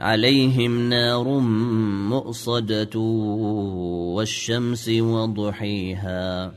عليهم نار مؤصدة والشمس وضحيها.